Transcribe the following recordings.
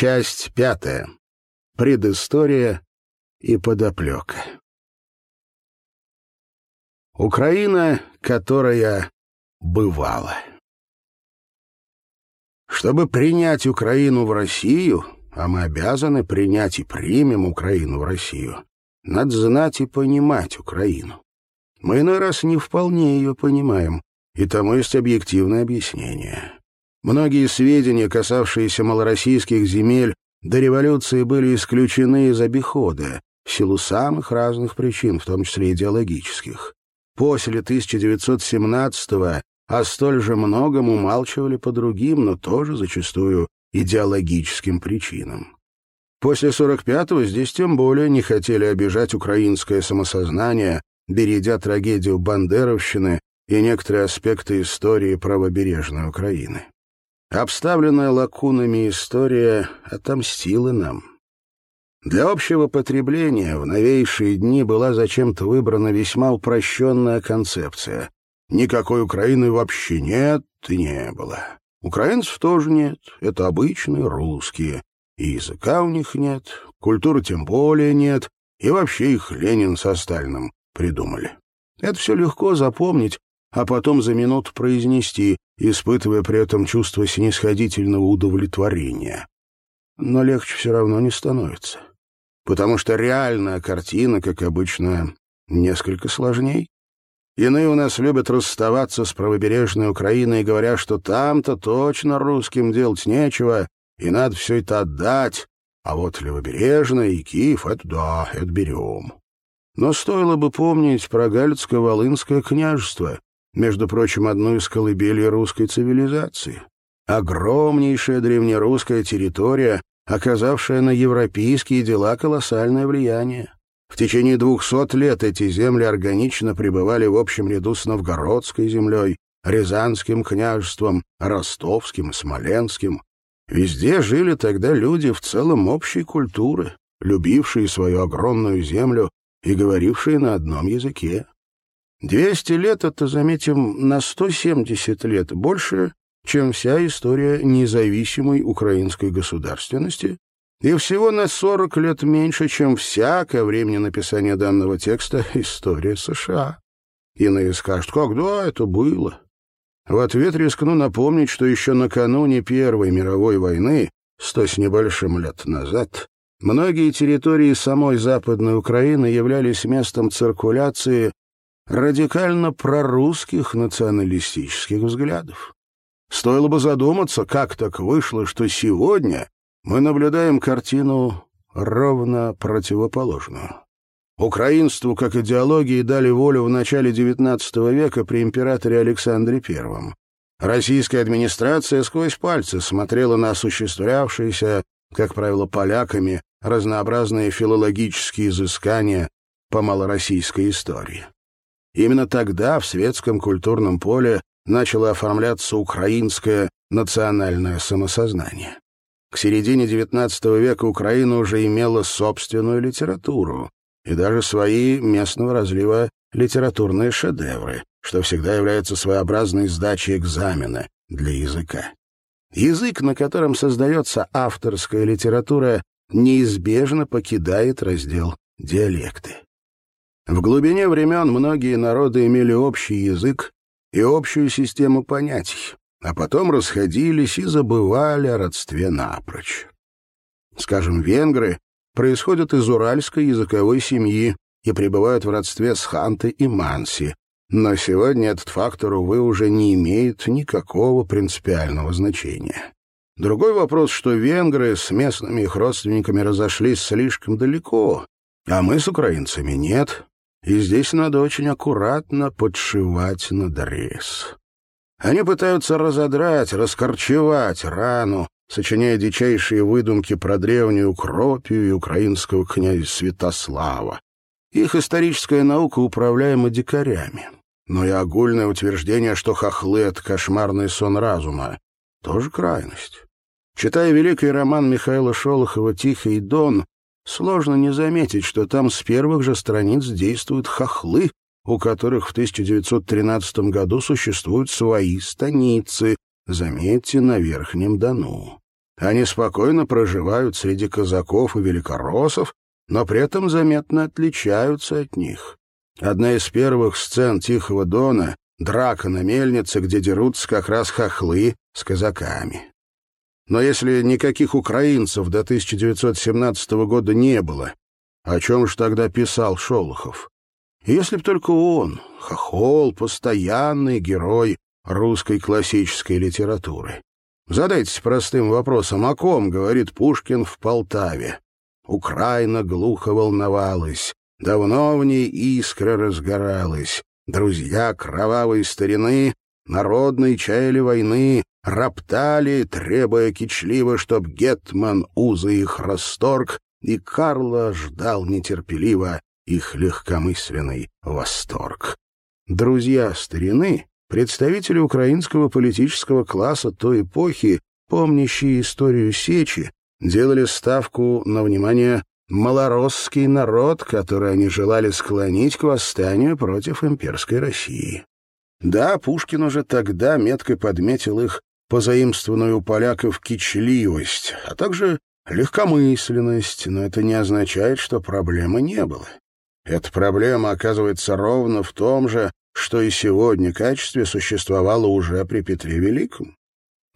Часть пятая. Предыстория и подоплека. Украина, которая бывала. Чтобы принять Украину в Россию, а мы обязаны принять и примем Украину в Россию, надо знать и понимать Украину. Мы иной раз не вполне ее понимаем, и тому есть объективное объяснение. Многие сведения, касавшиеся малороссийских земель, до революции были исключены из обихода, в силу самых разных причин, в том числе идеологических. После 1917-го о столь же многом умалчивали по другим, но тоже зачастую идеологическим причинам. После 45-го здесь тем более не хотели обижать украинское самосознание, бередя трагедию бандеровщины и некоторые аспекты истории правобережной Украины. Обставленная лакунами история отомстила нам. Для общего потребления в новейшие дни была зачем-то выбрана весьма упрощенная концепция. Никакой Украины вообще нет и не было. Украинцев тоже нет, это обычные русские. И языка у них нет, культуры тем более нет, и вообще их Ленин со Сталиным придумали. Это все легко запомнить, а потом за минуту произнести, испытывая при этом чувство снисходительного удовлетворения. Но легче все равно не становится, потому что реальная картина, как обычно, несколько сложней. Иные у нас любят расставаться с правобережной Украиной, говоря, что там-то точно русским делать нечего, и надо все это отдать, а вот левобережная и Киев — это да, это берем. Но стоило бы помнить про Галицко-Волынское княжество, между прочим, одну из колыбелей русской цивилизации. Огромнейшая древнерусская территория, оказавшая на европейские дела колоссальное влияние. В течение двухсот лет эти земли органично пребывали в общем ряду с новгородской землей, Рязанским княжеством, Ростовским Смоленским. Везде жили тогда люди в целом общей культуры, любившие свою огромную землю и говорившие на одном языке. Двести лет — это, заметим, на сто семьдесят лет больше, чем вся история независимой украинской государственности, и всего на сорок лет меньше, чем вся ко времени написания данного текста история США. Иные скажут, когда это было? В ответ рискну напомнить, что еще накануне Первой мировой войны, сто с небольшим лет назад, многие территории самой Западной Украины являлись местом циркуляции радикально прорусских националистических взглядов. Стоило бы задуматься, как так вышло, что сегодня мы наблюдаем картину ровно противоположную. Украинству как идеологии дали волю в начале XIX века при императоре Александре I. Российская администрация сквозь пальцы смотрела на осуществлявшиеся, как правило, поляками, разнообразные филологические изыскания по малороссийской истории. Именно тогда в светском культурном поле начало оформляться украинское национальное самосознание. К середине XIX века Украина уже имела собственную литературу и даже свои местного разлива литературные шедевры, что всегда является своеобразной сдачей экзамена для языка. Язык, на котором создается авторская литература, неизбежно покидает раздел «диалекты». В глубине времен многие народы имели общий язык и общую систему понятий, а потом расходились и забывали о родстве напрочь. Скажем, венгры происходят из уральской языковой семьи и пребывают в родстве с ханты и манси, но сегодня этот фактор, увы, уже не имеет никакого принципиального значения. Другой вопрос, что венгры с местными их родственниками разошлись слишком далеко, а мы с украинцами нет, и здесь надо очень аккуратно подшивать надрез. Они пытаются разодрать, раскорчевать рану, сочиняя дичайшие выдумки про древнюю Кропию и украинского князя Святослава. Их историческая наука управляема дикарями. Но и огульное утверждение, что хохлы — это кошмарный сон разума, тоже крайность. Читая великий роман Михаила Шолохова «Тихий дон», Сложно не заметить, что там с первых же страниц действуют хохлы, у которых в 1913 году существуют свои станицы, заметьте, на Верхнем Дону. Они спокойно проживают среди казаков и великороссов, но при этом заметно отличаются от них. Одна из первых сцен «Тихого дона» — драка на мельнице, где дерутся как раз хохлы с казаками. Но если никаких украинцев до 1917 года не было, о чем же тогда писал Шолохов? Если б только он, хохол, постоянный герой русской классической литературы. Задайтесь простым вопросом, о ком говорит Пушкин в Полтаве? Украина глухо волновалась, давно в ней искра разгоралась. Друзья кровавой старины, народной чаяли войны, роптали, требуя кичливо, чтоб Гетман узы их расторг, и Карла ждал нетерпеливо их легкомысленный восторг. Друзья старины Представители украинского политического класса той эпохи, помнящие историю Сечи, делали ставку на внимание малоросский народ, который они желали склонить к восстанию против имперской России. Да, Пушкин уже тогда метко подметил их позаимствованную у поляков кичливость, а также легкомысленность, но это не означает, что проблемы не было. Эта проблема оказывается ровно в том же, что и сегодня качестве существовало уже при Петре Великом.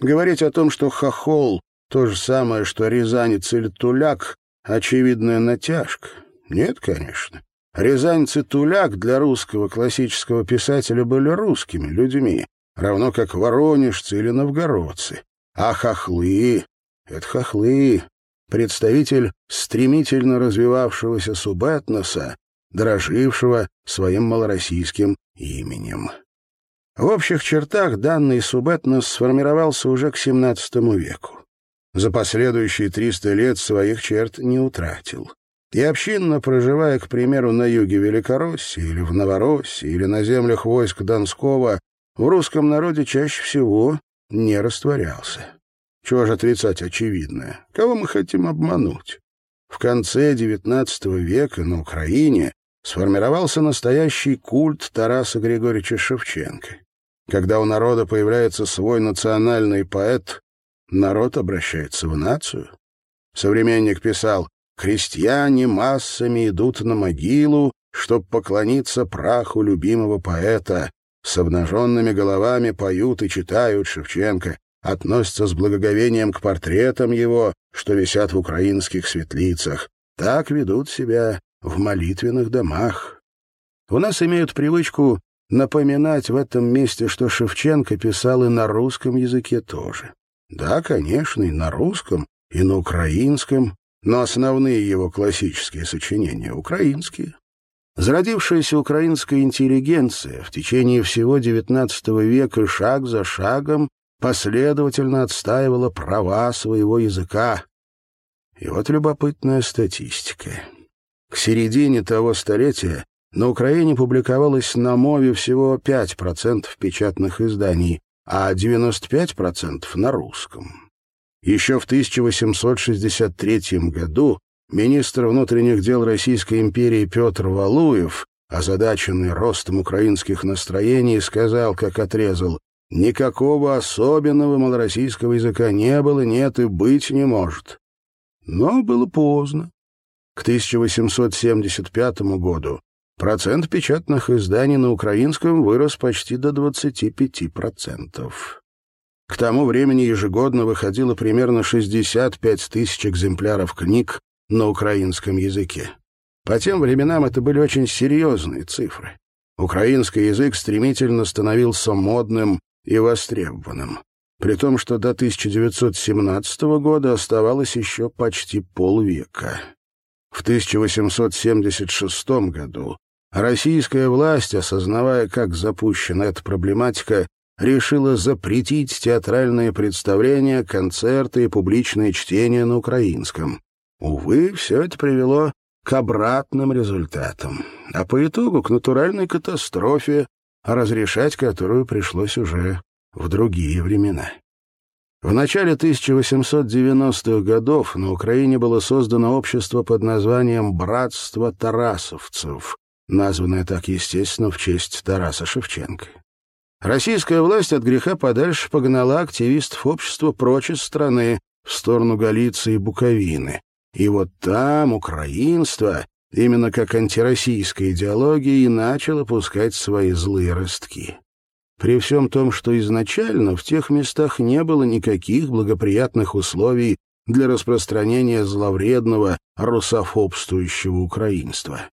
Говорить о том, что хохол — то же самое, что рязанец или туляк — очевидная натяжка. Нет, конечно. Рязанец и туляк для русского классического писателя были русскими людьми, равно как воронежцы или новгородцы. А хохлы — это хохлы, представитель стремительно развивавшегося субэтноса, дрожившего своим малороссийским именем. В общих чертах данный субэтнос сформировался уже к XVII веку. За последующие 300 лет своих черт не утратил. И общинно проживая, к примеру, на юге Великороссии или в Новороссии или на землях войск Донского, в русском народе чаще всего не растворялся. Чего же отрицать очевидное? Кого мы хотим обмануть? В конце XIX века на Украине сформировался настоящий культ Тараса Григорьевича Шевченко. Когда у народа появляется свой национальный поэт, народ обращается в нацию. Современник писал «Крестьяне массами идут на могилу, чтоб поклониться праху любимого поэта. С обнаженными головами поют и читают Шевченко, относятся с благоговением к портретам его, что висят в украинских светлицах. Так ведут себя в молитвенных домах. У нас имеют привычку напоминать в этом месте, что Шевченко писал и на русском языке тоже. Да, конечно, и на русском, и на украинском, но основные его классические сочинения — украинские. Зародившаяся украинская интеллигенция в течение всего XIX века шаг за шагом последовательно отстаивала права своего языка. И вот любопытная статистика. К середине того столетия на Украине публиковалось на мове всего 5% печатных изданий, а 95% на русском. Еще в 1863 году министр внутренних дел Российской империи Петр Валуев, озадаченный ростом украинских настроений, сказал, как отрезал, «Никакого особенного малороссийского языка не было, нет и быть не может». Но было поздно. К 1875 году процент печатных изданий на украинском вырос почти до 25%. К тому времени ежегодно выходило примерно 65 тысяч экземпляров книг на украинском языке. По тем временам это были очень серьезные цифры. Украинский язык стремительно становился модным и востребованным, при том, что до 1917 года оставалось еще почти полвека. В 1876 году российская власть, осознавая, как запущена эта проблематика, решила запретить театральные представления, концерты и публичные чтения на украинском. Увы, все это привело к обратным результатам, а по итогу к натуральной катастрофе, разрешать которую пришлось уже в другие времена. В начале 1890-х годов на Украине было создано общество под названием «Братство Тарасовцев», названное так, естественно, в честь Тараса Шевченко. Российская власть от греха подальше погнала активистов общества прочь из страны, в сторону Галиции и Буковины. И вот там украинство, именно как антироссийская идеология, и начало пускать свои злые ростки. При всем том, что изначально в тех местах не было никаких благоприятных условий для распространения зловредного русофобствующего украинства.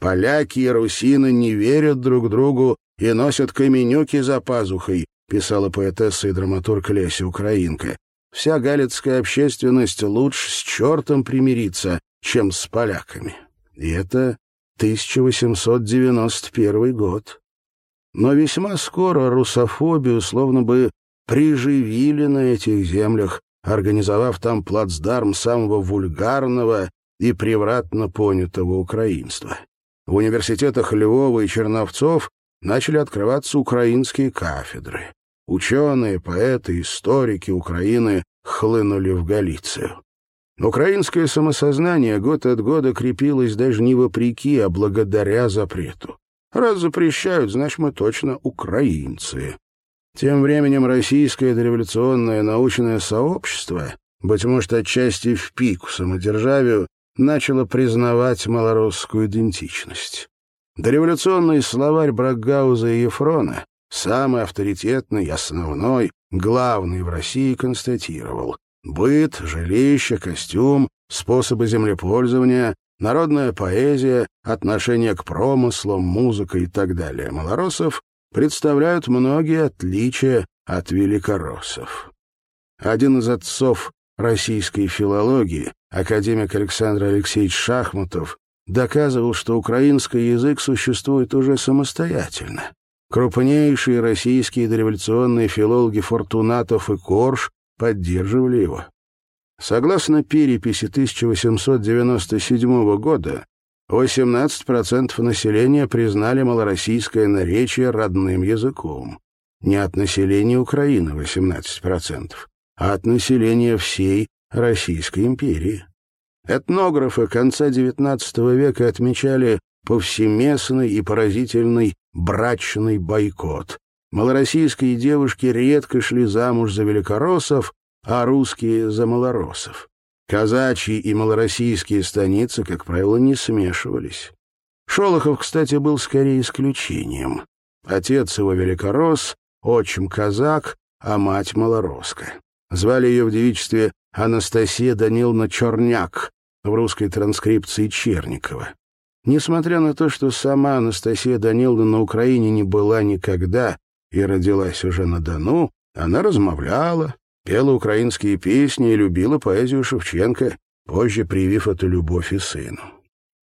«Поляки и русины не верят друг другу и носят каменюки за пазухой», писала поэтесса и драматург Леся Украинка. «Вся галицкая общественность лучше с чертом примириться, чем с поляками». И это 1891 год. Но весьма скоро русофобию словно бы приживили на этих землях, организовав там плацдарм самого вульгарного и превратно понятого украинства. В университетах Львова и Черновцов начали открываться украинские кафедры. Ученые, поэты, историки Украины хлынули в Галицию. Украинское самосознание год от года крепилось даже не вопреки, а благодаря запрету. Раз запрещают, значит, мы точно украинцы. Тем временем российское дореволюционное научное сообщество, быть может, отчасти в пику самодержавию, начало признавать малорусскую идентичность. Дореволюционный словарь Брагауза и Ефрона, самый авторитетный, основной, главный в России, констатировал быт, жилище, костюм, способы землепользования, народная поэзия, отношение к промыслам, музыка и так далее малоросов представляют многие отличия от великороссов. Один из отцов российской филологии, академик Александр Алексеевич Шахматов, доказывал, что украинский язык существует уже самостоятельно. Крупнейшие российские дореволюционные филологи Фортунатов и Корж поддерживали его. Согласно переписи 1897 года, 18% населения признали малороссийское наречие родным языком. Не от населения Украины 18%, а от населения всей Российской империи. Этнографы конца XIX века отмечали повсеместный и поразительный брачный бойкот. Малороссийские девушки редко шли замуж за великороссов, а русские — за малороссов. Казачьи и малороссийские станицы, как правило, не смешивались. Шолохов, кстати, был скорее исключением. Отец его великорос, отчим казак, а мать малоросска. Звали ее в девичестве Анастасия Даниловна Черняк, в русской транскрипции Черникова. Несмотря на то, что сама Анастасия Даниловна на Украине не была никогда и родилась уже на Дону, она размовляла, пела украинские песни и любила поэзию Шевченко, позже привив эту любовь и сыну.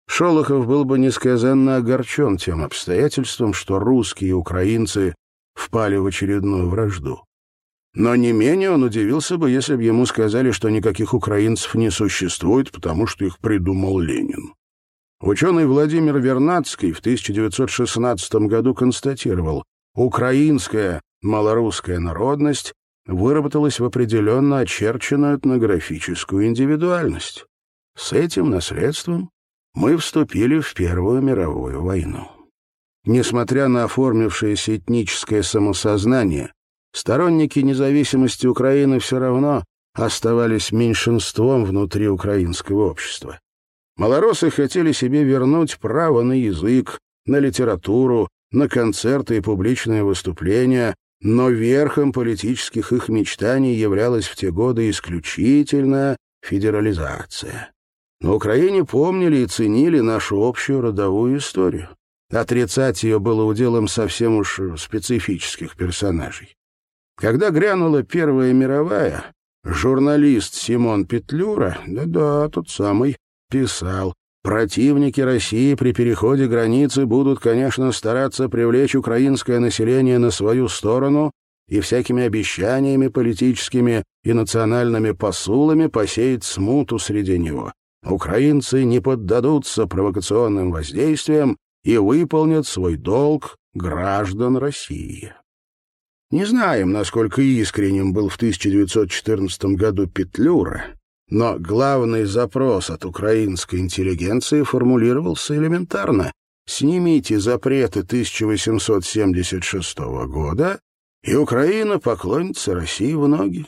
Шолохов был бы несказанно огорчен тем обстоятельством, что русские и украинцы впали в очередную вражду. Но не менее он удивился бы, если бы ему сказали, что никаких украинцев не существует, потому что их придумал Ленин. Ученый Владимир Вернадский в 1916 году констатировал, украинская малорусская народность выработалась в определенно очерченную этнографическую индивидуальность. С этим наследством мы вступили в Первую мировую войну. Несмотря на оформившееся этническое самосознание, сторонники независимости Украины все равно оставались меньшинством внутри украинского общества. Малоросы хотели себе вернуть право на язык, на литературу, на концерты и публичные выступления, но верхом политических их мечтаний являлась в те годы исключительно федерализация. На Украине помнили и ценили нашу общую родовую историю. Отрицать ее было уделом совсем уж специфических персонажей. Когда грянула Первая мировая, журналист Симон Петлюра, да-да, тот самый, писал, Противники России при переходе границы будут, конечно, стараться привлечь украинское население на свою сторону и всякими обещаниями политическими и национальными посулами посеять смуту среди него. Украинцы не поддадутся провокационным воздействиям и выполнят свой долг граждан России. Не знаем, насколько искренним был в 1914 году Петлюра, но главный запрос от украинской интеллигенции формулировался элементарно. Снимите запреты 1876 года, и Украина поклонится России в ноги.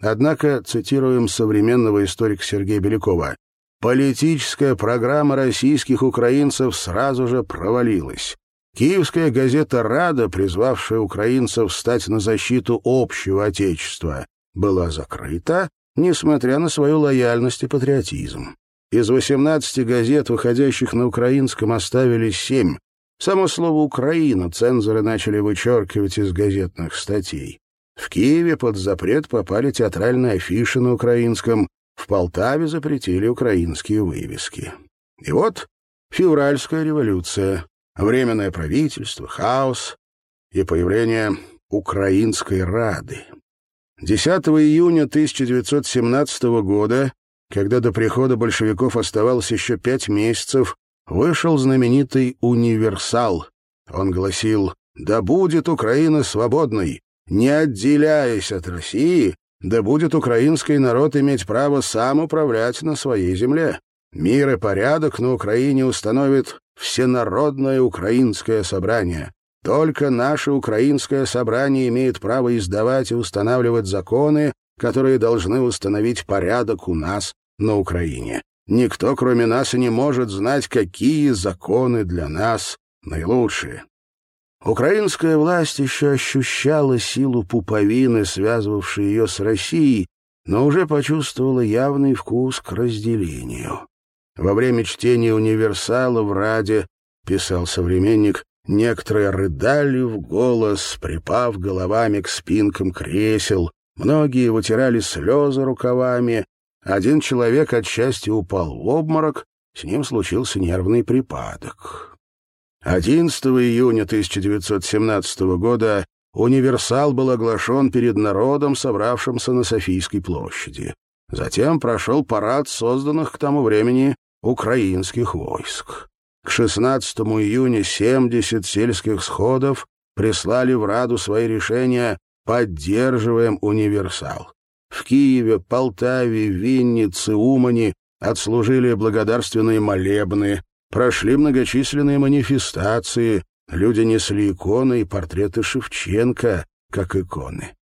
Однако, цитируем современного историка Сергея Белякова, политическая программа российских украинцев сразу же провалилась. Киевская газета «Рада», призвавшая украинцев стать на защиту общего Отечества, была закрыта, несмотря на свою лояльность и патриотизм. Из 18 газет, выходящих на украинском, оставили семь. Само слово «Украина» цензоры начали вычеркивать из газетных статей. В Киеве под запрет попали театральные афиши на украинском, в Полтаве запретили украинские вывески. И вот февральская революция, временное правительство, хаос и появление Украинской Рады. 10 июня 1917 года, когда до прихода большевиков оставалось еще пять месяцев, вышел знаменитый «Универсал». Он гласил «Да будет Украина свободной, не отделяясь от России, да будет украинский народ иметь право сам управлять на своей земле. Мир и порядок на Украине установит Всенародное Украинское собрание. Только наше Украинское собрание имеет право издавать и устанавливать законы, которые должны установить порядок у нас на Украине. Никто, кроме нас, и не может знать, какие законы для нас наилучшие. Украинская власть еще ощущала силу пуповины, связывавшей ее с Россией, но уже почувствовала явный вкус к разделению. Во время чтения «Универсала» в Раде, писал современник, некоторые рыдали в голос, припав головами к спинкам кресел, многие вытирали слезы рукавами, один человек от счастья упал в обморок, с ним случился нервный припадок. 11 июня 1917 года «Универсал» был оглашен перед народом, собравшимся на Софийской площади. Затем прошел парад созданных к тому времени украинских войск. К 16 июня 70 сельских сходов прислали в Раду свои решения «Поддерживаем универсал». В Киеве, Полтаве, Виннице, Умани отслужили благодарственные молебны, прошли многочисленные манифестации, люди несли иконы и портреты Шевченко, как иконы.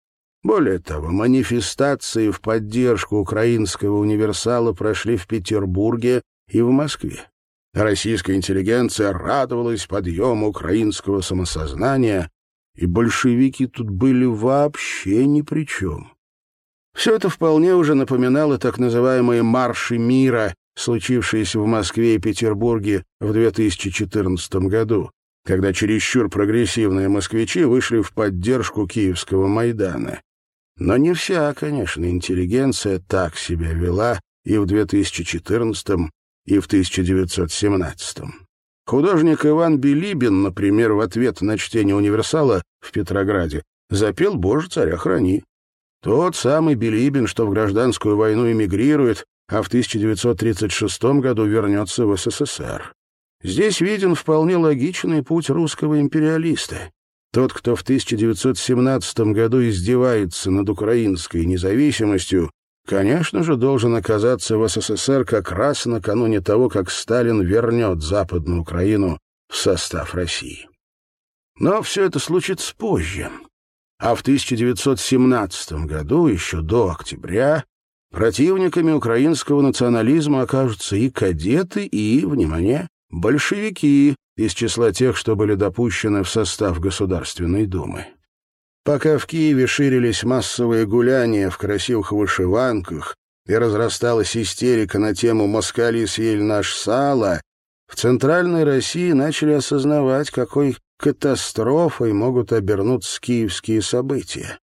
Более того, манифестации в поддержку украинского универсала прошли в Петербурге и в Москве. Российская интеллигенция радовалась подъему украинского самосознания, и большевики тут были вообще ни при чем. Все это вполне уже напоминало так называемые «марши мира», случившиеся в Москве и Петербурге в 2014 году, когда чересчур прогрессивные москвичи вышли в поддержку киевского Майдана. Но не вся, конечно, интеллигенция так себя вела и в 2014 и в 1917 Художник Иван Билибин, например, в ответ на чтение «Универсала» в Петрограде, запел «Боже, царя храни». Тот самый Билибин, что в гражданскую войну эмигрирует, а в 1936 году вернется в СССР. Здесь виден вполне логичный путь русского империалиста. Тот, кто в 1917 году издевается над украинской независимостью, конечно же, должен оказаться в СССР как раз накануне того, как Сталин вернет Западную Украину в состав России. Но все это случится позже. А в 1917 году, еще до октября, противниками украинского национализма окажутся и кадеты, и, внимание, большевики из числа тех, что были допущены в состав Государственной Думы. Пока в Киеве ширились массовые гуляния в красивых вышиванках и разрасталась истерика на тему «Москали съели наш сало», в Центральной России начали осознавать, какой катастрофой могут обернуться киевские события.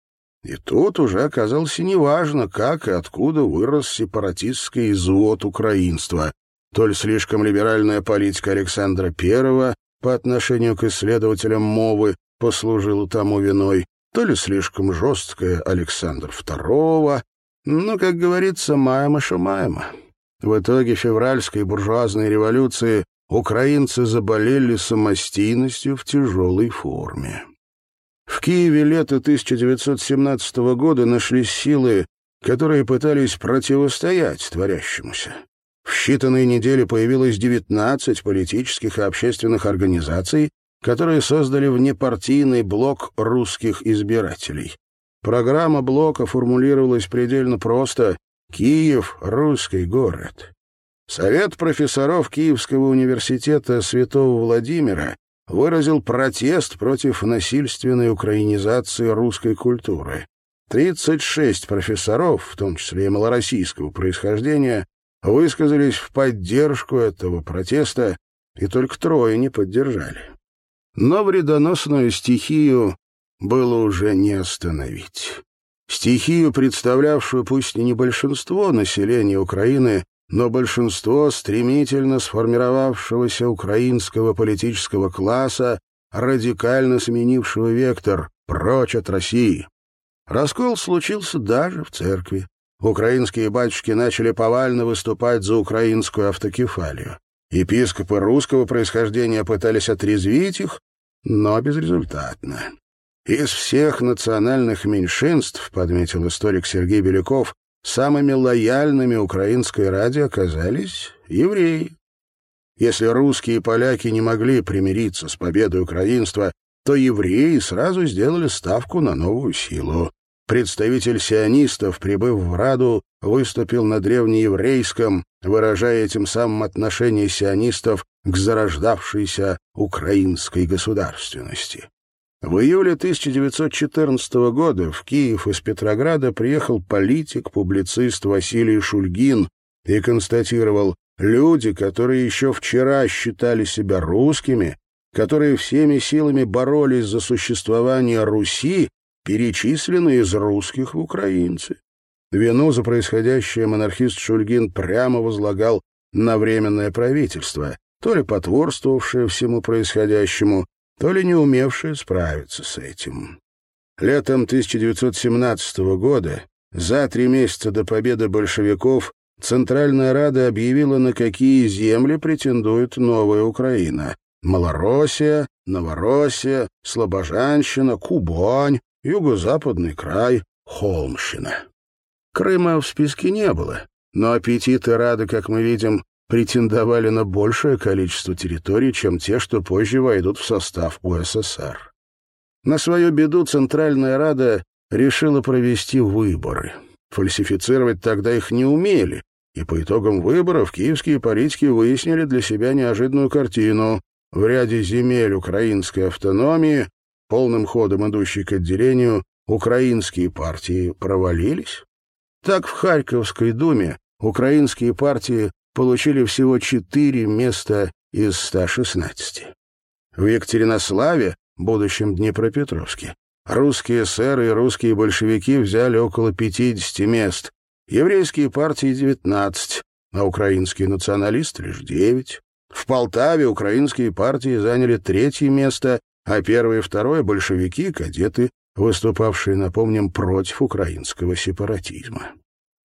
И тут уже оказалось неважно, как и откуда вырос сепаратистский извод украинства. То ли слишком либеральная политика Александра I по отношению к исследователям мовы послужила тому виной, то ли слишком жесткая Александр II. Но, как говорится, маема шумаема. В итоге февральской буржуазной революции украинцы заболели самостийностью в тяжелой форме. В Киеве лето 1917 года нашлись силы, которые пытались противостоять творящемуся. В считанные недели появилось 19 политических и общественных организаций, которые создали внепартийный блок русских избирателей. Программа блока формулировалась предельно просто «Киев — русский город». Совет профессоров Киевского университета Святого Владимира выразил протест против насильственной украинизации русской культуры. 36 профессоров, в том числе и малороссийского происхождения, высказались в поддержку этого протеста, и только трое не поддержали. Но вредоносную стихию было уже не остановить. Стихию, представлявшую пусть и не большинство населения Украины, но большинство стремительно сформировавшегося украинского политического класса, радикально сменившего вектор прочь от России. Раскол случился даже в церкви. Украинские батюшки начали повально выступать за украинскую автокефалию. Епископы русского происхождения пытались отрезвить их, но безрезультатно. Из всех национальных меньшинств, подметил историк Сергей Беляков, самыми лояльными украинской ради оказались евреи. Если русские и поляки не могли примириться с победой украинства, то евреи сразу сделали ставку на новую силу. Представитель сионистов, прибыв в Раду, выступил на древнееврейском, выражая этим самым отношение сионистов к зарождавшейся украинской государственности. В июле 1914 года в Киев из Петрограда приехал политик-публицист Василий Шульгин и констатировал, люди, которые еще вчера считали себя русскими, которые всеми силами боролись за существование Руси, перечислены из русских в украинцы. Вину за происходящее монархист Шульгин прямо возлагал на Временное правительство, то ли потворствовавшее всему происходящему, то ли не умевшие справиться с этим. Летом 1917 года, за три месяца до победы большевиков, Центральная Рада объявила, на какие земли претендует новая Украина. Малороссия, Новороссия, Слобожанщина, Кубань, Юго-Западный край, Холмщина. Крыма в списке не было, но аппетиты Рады, как мы видим, претендовали на большее количество территорий, чем те, что позже войдут в состав УССР. На свою беду Центральная Рада решила провести выборы. Фальсифицировать тогда их не умели, и по итогам выборов киевские политики выяснили для себя неожиданную картину. В ряде земель украинской автономии, полным ходом идущей к отделению, украинские партии провалились. Так в Харьковской думе украинские партии получили всего четыре места из 116. В Екатеринославе, будущем Днепропетровске, русские сэры и русские большевики взяли около 50 мест, еврейские партии — 19, а украинские националисты — лишь 9. В Полтаве украинские партии заняли третье место, а первое и второе — большевики, кадеты, выступавшие, напомним, против украинского сепаратизма.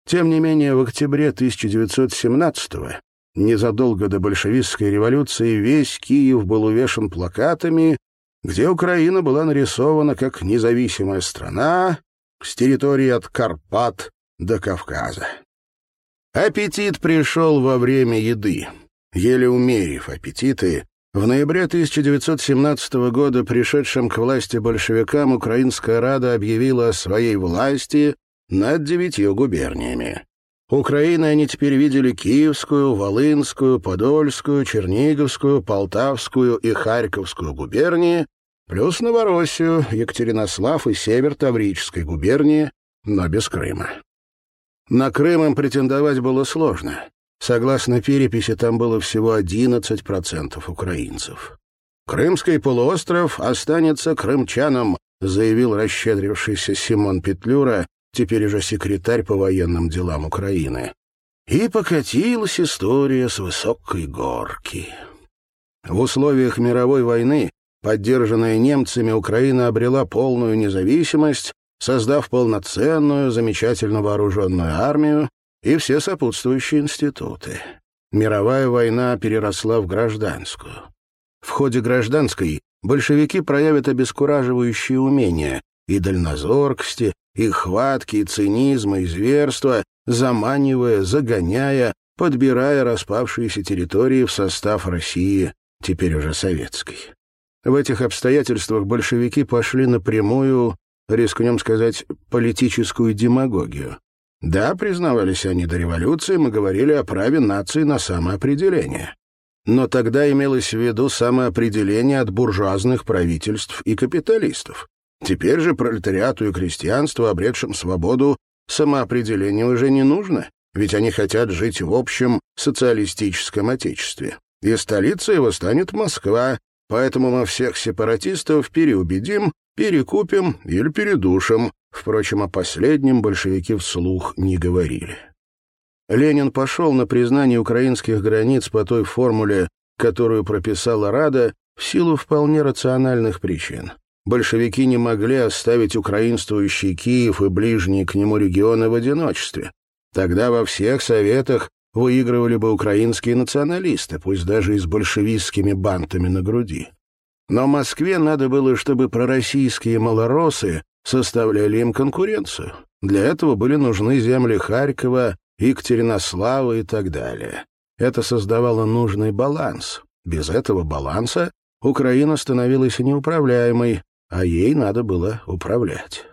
Тем не менее, в октябре 1917-го, незадолго до большевистской революции, весь Киев был увешан плакатами, где Украина была нарисована как независимая страна с территории от Карпат до Кавказа. Аппетит пришел во время еды. Еле умерив аппетиты, в ноябре 1917 года пришедшим к власти большевикам Украинская Рада объявила о своей власти над девятью губерниями. Украины они теперь видели Киевскую, Волынскую, Подольскую, Черниговскую, Полтавскую и Харьковскую губернии, плюс Новороссию, Екатеринослав и север Таврической губернии, но без Крыма. На Крым им претендовать было сложно. Согласно переписи, там было всего 11% украинцев. «Крымский полуостров останется крымчанам», заявил расщедрившийся Симон Петлюра, теперь уже секретарь по военным делам Украины. И покатилась история с высокой горки. В условиях мировой войны, поддержанная немцами, Украина обрела полную независимость, создав полноценную, замечательно вооруженную армию и все сопутствующие институты. Мировая война переросла в гражданскую. В ходе гражданской большевики проявят обескураживающие умения и дальнозоркости, и хватки, и цинизма, и зверства, заманивая, загоняя, подбирая распавшиеся территории в состав России, теперь уже советской. В этих обстоятельствах большевики пошли напрямую рискнем сказать, политическую демагогию. Да, признавались они до революции, мы говорили о праве нации на самоопределение. Но тогда имелось в виду самоопределение от буржуазных правительств и капиталистов. Теперь же пролетариату и крестьянству, обретшим свободу, самоопределение уже не нужно, ведь они хотят жить в общем социалистическом отечестве. И столицей его станет Москва, поэтому мы всех сепаратистов переубедим, перекупим или передушим. Впрочем, о последнем большевики вслух не говорили. Ленин пошел на признание украинских границ по той формуле, которую прописала Рада, в силу вполне рациональных причин. Большевики не могли оставить украинствующий Киев и ближние к нему регионы в одиночестве. Тогда во всех советах выигрывали бы украинские националисты, пусть даже и с большевистскими бантами на груди. Но Москве надо было, чтобы пророссийские малоросы составляли им конкуренцию. Для этого были нужны земли Харькова, Екатеринослава и так далее. Это создавало нужный баланс. Без этого баланса Украина становилась неуправляемой, а ей надо было управлять.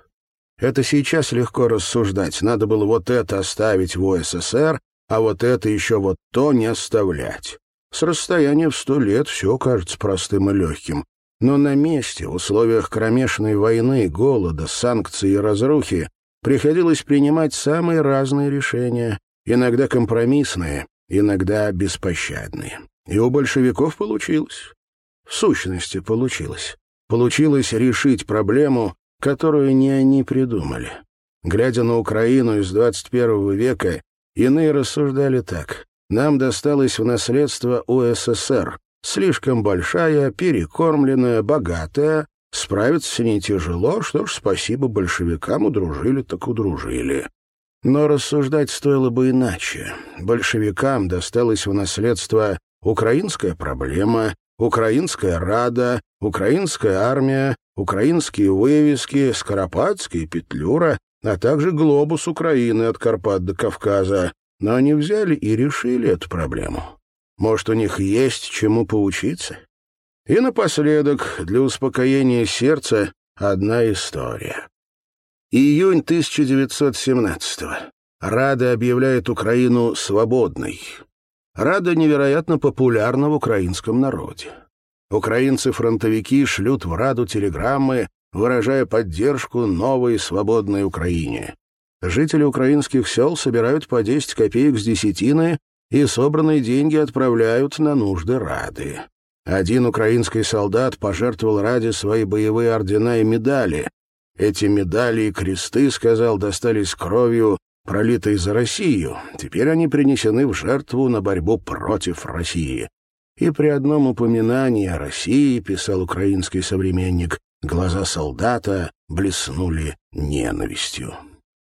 Это сейчас легко рассуждать. Надо было вот это оставить в УССР, а вот это еще вот то не оставлять. С расстояния в сто лет все кажется простым и легким. Но на месте, в условиях кромешной войны, голода, санкций и разрухи, приходилось принимать самые разные решения, иногда компромиссные, иногда беспощадные. И у большевиков получилось. В сущности, получилось. Получилось решить проблему, которую не они придумали. Глядя на Украину из 21 века, иные рассуждали так. Нам досталось в наследство УССР. Слишком большая, перекормленная, богатая, Справиться с ней тяжело, что ж, спасибо большевикам, удружили так удружили. Но рассуждать стоило бы иначе. Большевикам досталось в наследство украинская проблема, украинская рада, украинская армия, украинские вывески, Скоропадский, Петлюра, а также глобус Украины от Карпат до Кавказа. Но они взяли и решили эту проблему. Может, у них есть чему поучиться? И напоследок, для успокоения сердца, одна история. Июнь 1917-го. Рада объявляет Украину свободной. Рада невероятно популярна в украинском народе. Украинцы-фронтовики шлют в Раду телеграммы, выражая поддержку новой свободной Украине. Жители украинских сел собирают по 10 копеек с десятины и собранные деньги отправляют на нужды Рады. Один украинский солдат пожертвовал ради свои боевые ордена и медали. Эти медали и кресты, сказал, достались кровью, пролитой за Россию. Теперь они принесены в жертву на борьбу против России. И при одном упоминании о России, писал украинский современник, глаза солдата блеснули ненавистью.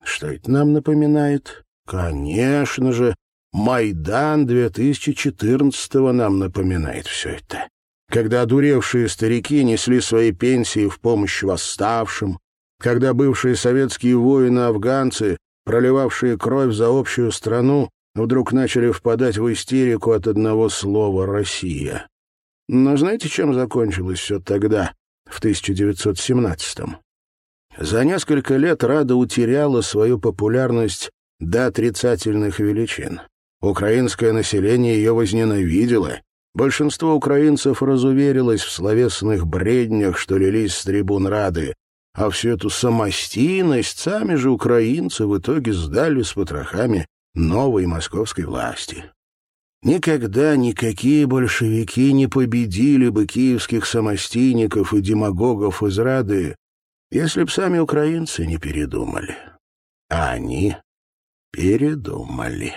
Что это нам напоминает? Конечно же, Майдан 2014-го нам напоминает все это когда одуревшие старики несли свои пенсии в помощь восставшим, когда бывшие советские воины-афганцы, проливавшие кровь за общую страну, вдруг начали впадать в истерику от одного слова «Россия». Но знаете, чем закончилось все тогда, в 1917-м? За несколько лет Рада утеряла свою популярность до отрицательных величин. Украинское население ее возненавидело, Большинство украинцев разуверилось в словесных бреднях, что лились с трибун Рады, а всю эту самостийность сами же украинцы в итоге сдали с потрохами новой московской власти. Никогда никакие большевики не победили бы киевских самостийников и демагогов из Рады, если б сами украинцы не передумали. А они передумали.